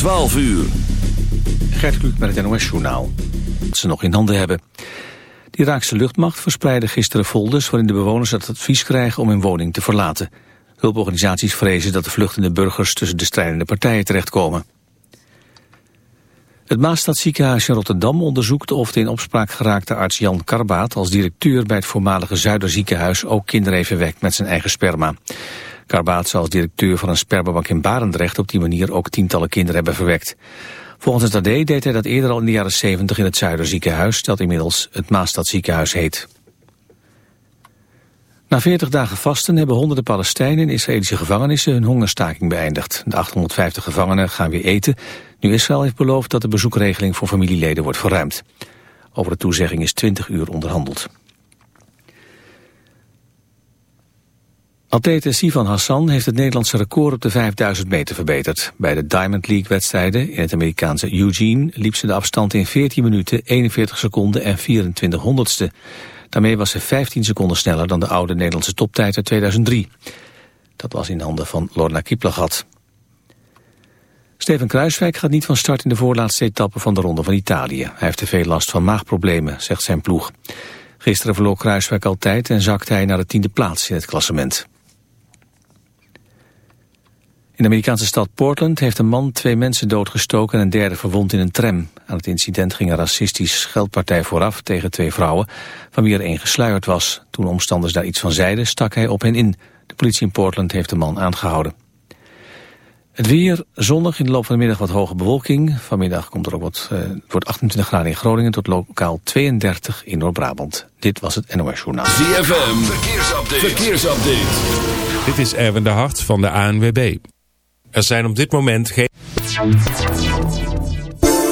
12 uur. Gert Kluk met het NOS-journaal. Dat ze nog in handen hebben. De Iraakse luchtmacht verspreidde gisteren folders... waarin de bewoners het advies krijgen om hun woning te verlaten. Hulporganisaties vrezen dat de vluchtende burgers... tussen de strijdende partijen terechtkomen. Het Maastadziekenhuis in Rotterdam onderzoekt of de in opspraak geraakte arts Jan Karbaat als directeur bij het voormalige Zuiderziekenhuis ook kinderen heeft wekt met zijn eigen sperma. Karbaat zou als directeur van een spermabank in Barendrecht op die manier ook tientallen kinderen hebben verwekt. Volgens het AD deed hij dat eerder al in de jaren 70 in het Zuiderziekenhuis, dat inmiddels het Maastadziekenhuis heet. Na 40 dagen vasten hebben honderden Palestijnen in Israëlische gevangenissen hun hongerstaking beëindigd. De 850 gevangenen gaan weer eten. Nu Israël heeft beloofd dat de bezoekregeling voor familieleden wordt verruimd. Over de toezegging is 20 uur onderhandeld. Atlete Sivan Hassan heeft het Nederlandse record op de 5000 meter verbeterd. Bij de Diamond League wedstrijden in het Amerikaanse Eugene liep ze de afstand in 14 minuten, 41 seconden en 24 honderdste. Daarmee was ze 15 seconden sneller dan de oude Nederlandse toptijd uit 2003. Dat was in handen van Lorna Kiplagat. Steven Kruiswijk gaat niet van start in de voorlaatste etappe van de Ronde van Italië. Hij heeft te veel last van maagproblemen, zegt zijn ploeg. Gisteren verloor Kruiswijk al tijd en zakte hij naar de tiende plaats in het klassement. In de Amerikaanse stad Portland heeft een man twee mensen doodgestoken en een derde verwond in een tram. Aan het incident ging een racistisch scheldpartij vooraf tegen twee vrouwen, van wie er één gesluierd was. Toen omstanders daar iets van zeiden, stak hij op hen in. De politie in Portland heeft de man aangehouden. Het weer, zonnig in de loop van de middag wat hoge bewolking. Vanmiddag komt er ook wat, het wordt 28 graden in Groningen tot lokaal 32 in Noord-Brabant. Dit was het NOS Journaal. ZFM, verkeersupdate. verkeersupdate. Dit is Erwin de Hart van de ANWB. Er zijn op dit moment geen...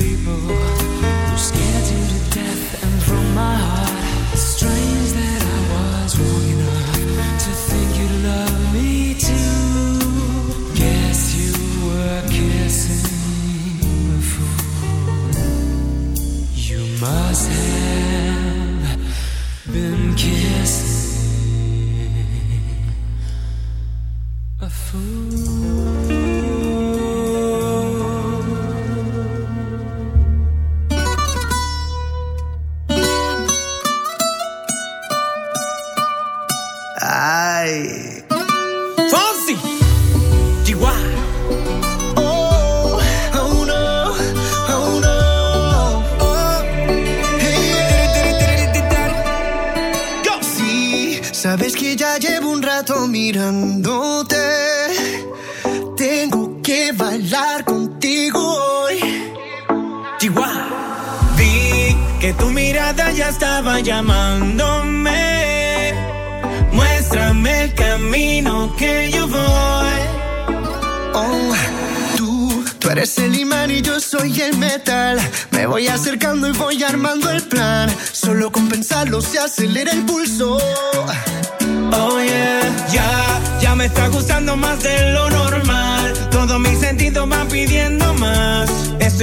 people.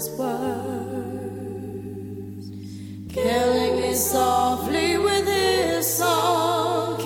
His words, killing me softly with his song,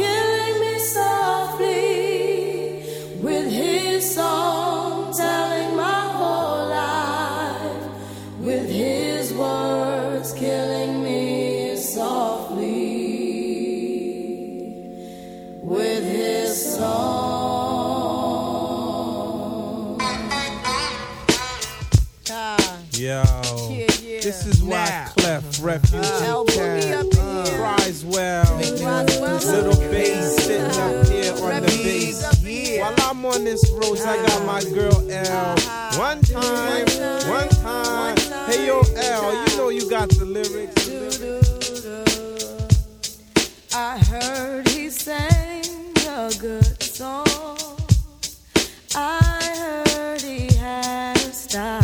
Now. Clef uh-huh. Refugee El uh-huh. Boogie Cat up in here. cries well. Roswell Little bass sitting up uh-huh. here on the Refugees bass. up in here. While I'm on this road, I got my girl L. One time, one time. Hey yo, L, you know you got the lyrics. I heard he sang a good song. I heard he had a style.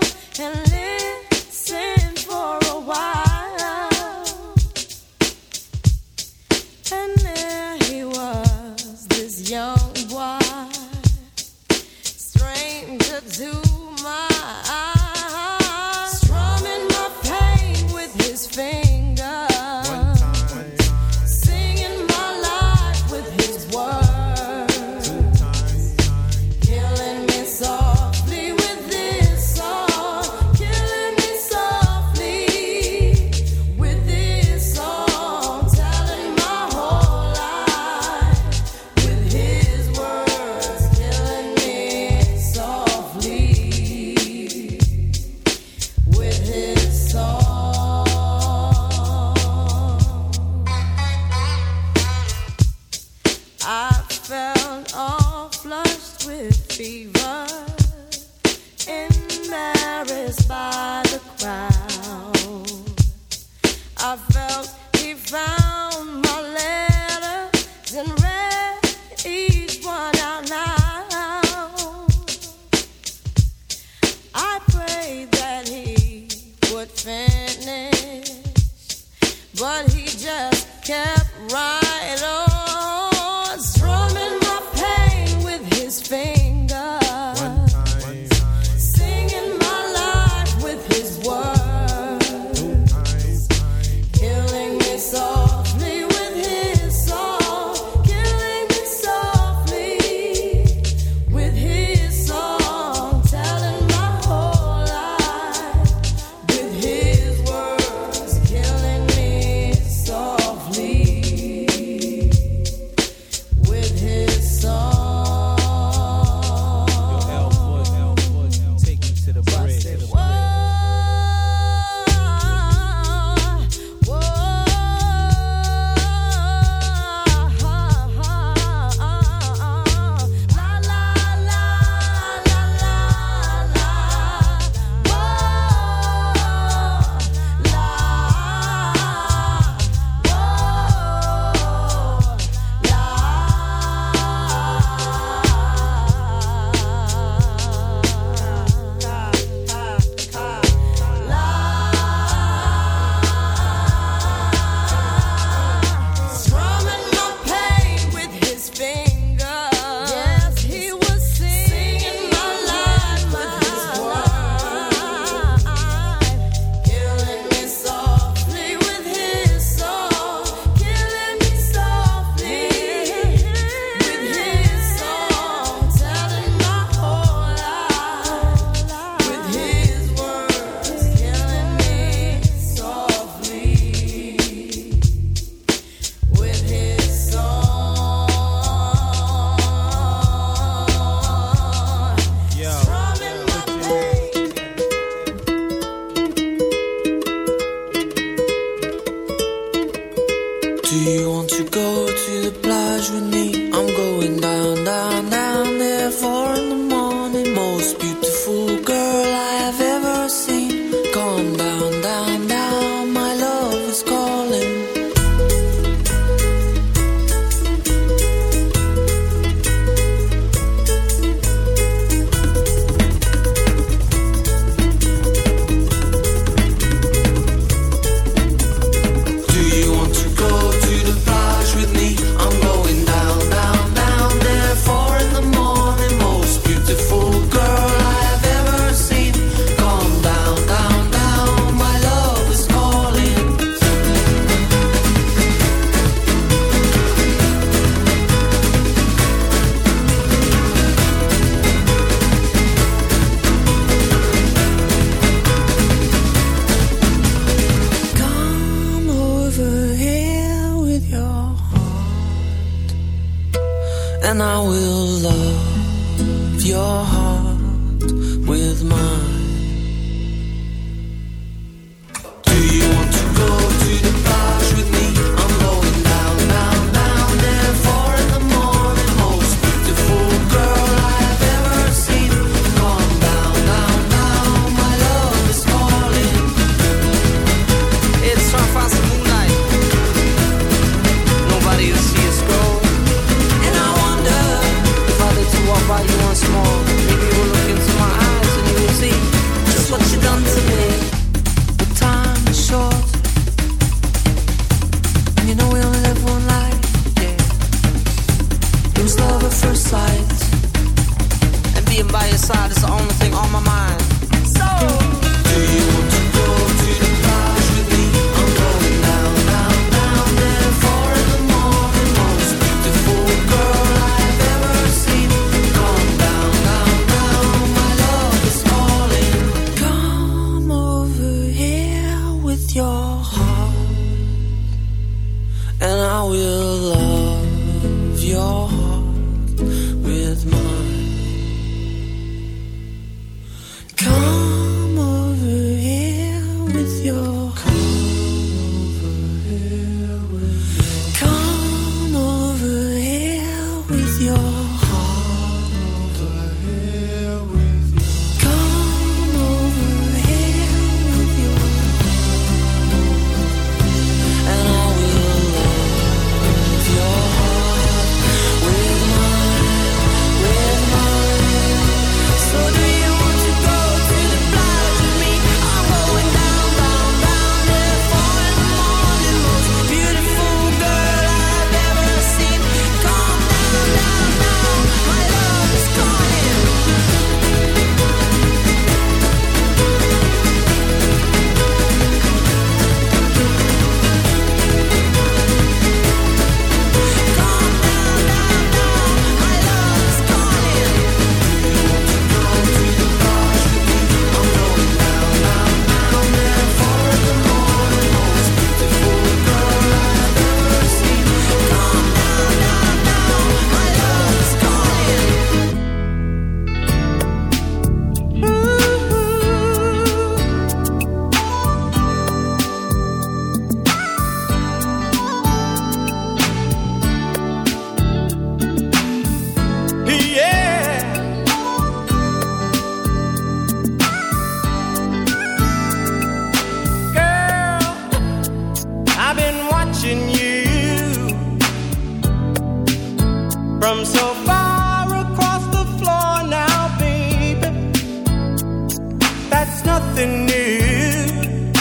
something new.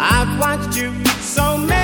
I've watched you so many.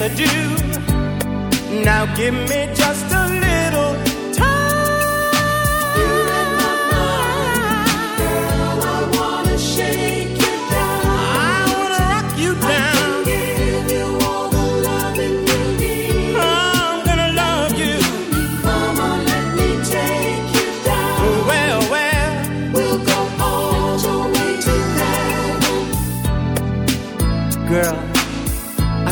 yes I do. Now give me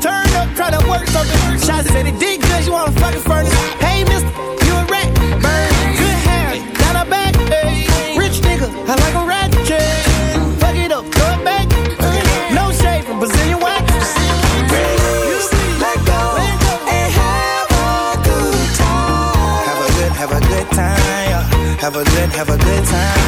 turn up, try to work something. Shots said it did good, you wanna fucking furnace. Hey, mister, you a rat. Burn, good hair, down her back. Hey, rich nigga, I like a rat. Fuck it up, throw it back. No shade from Brazilian wax. A. Have a good, have a good time. Have a good, have a good time.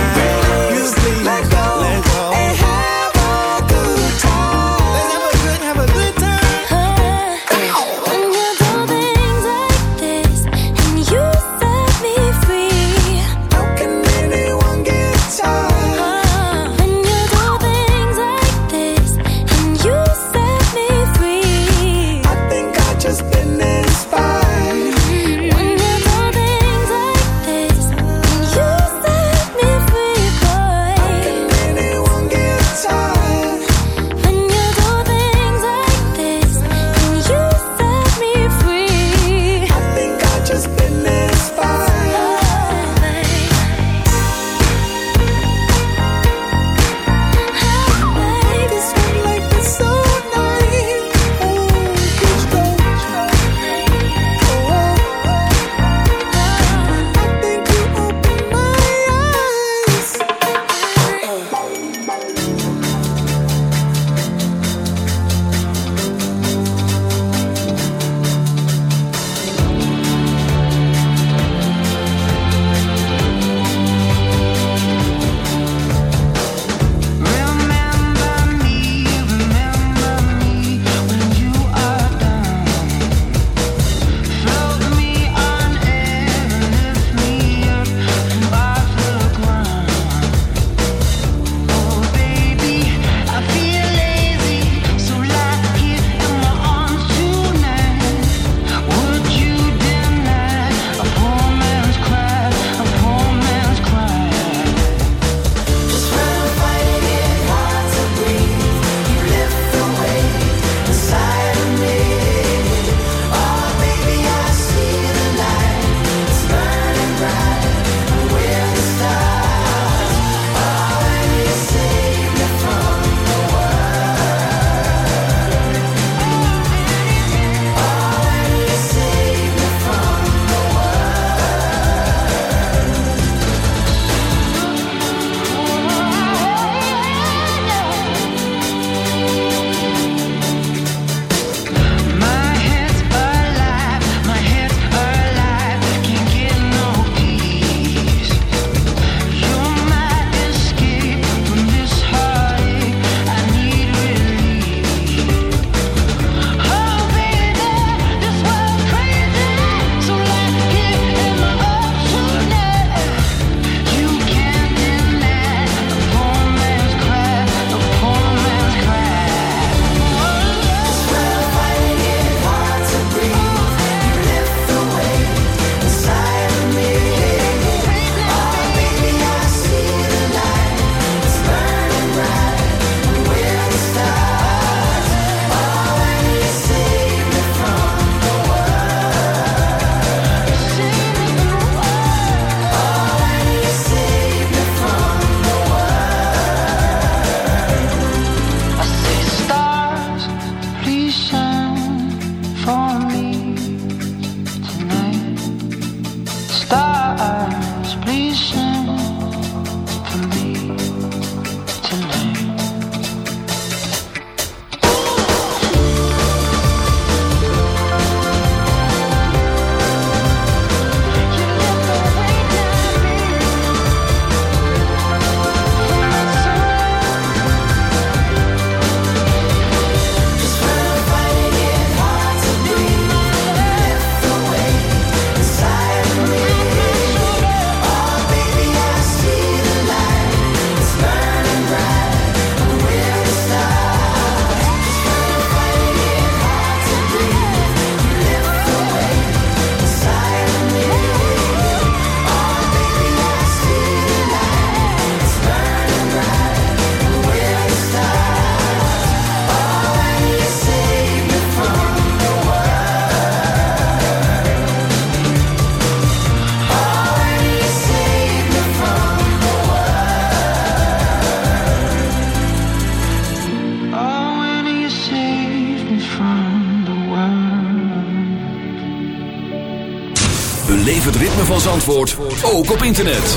Zandvoort ook op internet.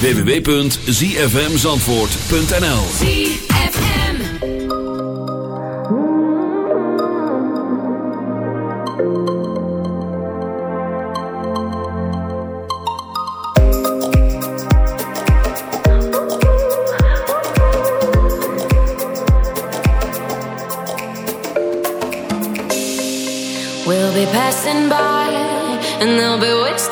www.zfmzandvoort.nl ZFM We'll be passing by and they'll be wasting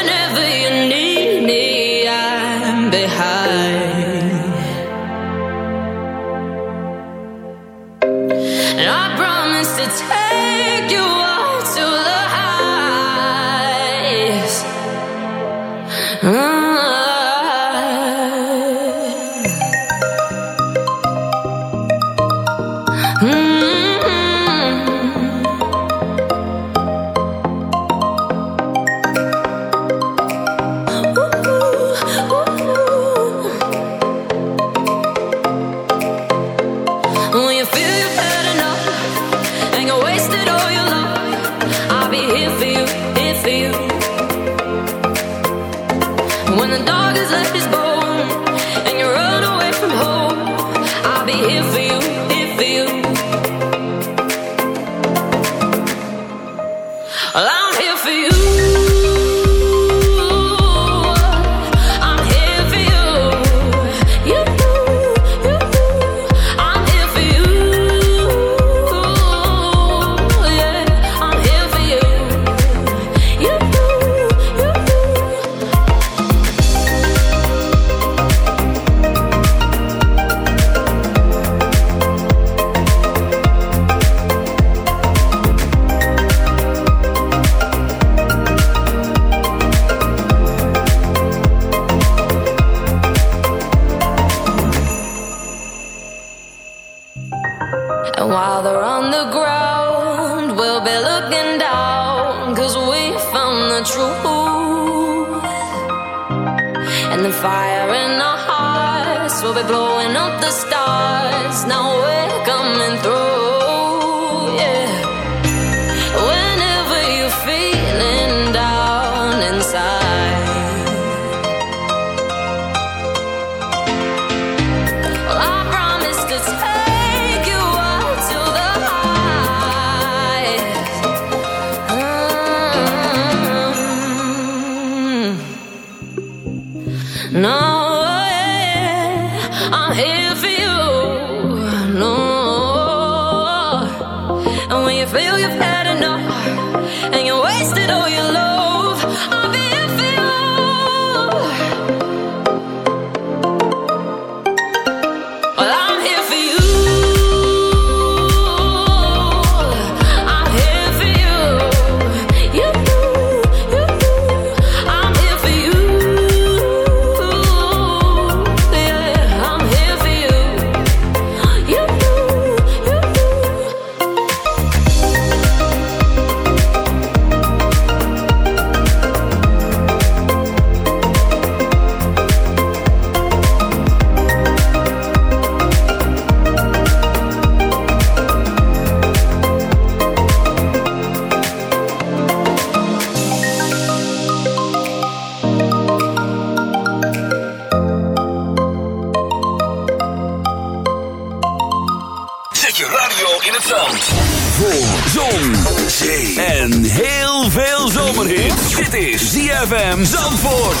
No ZFM Zandvoort.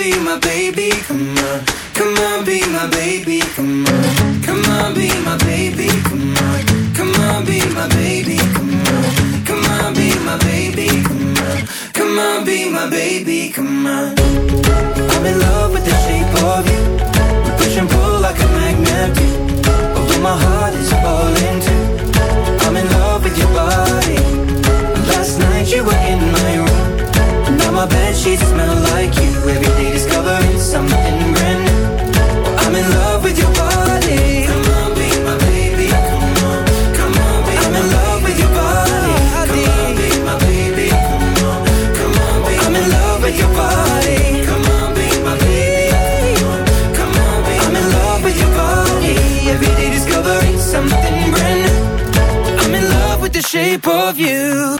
be my baby, you.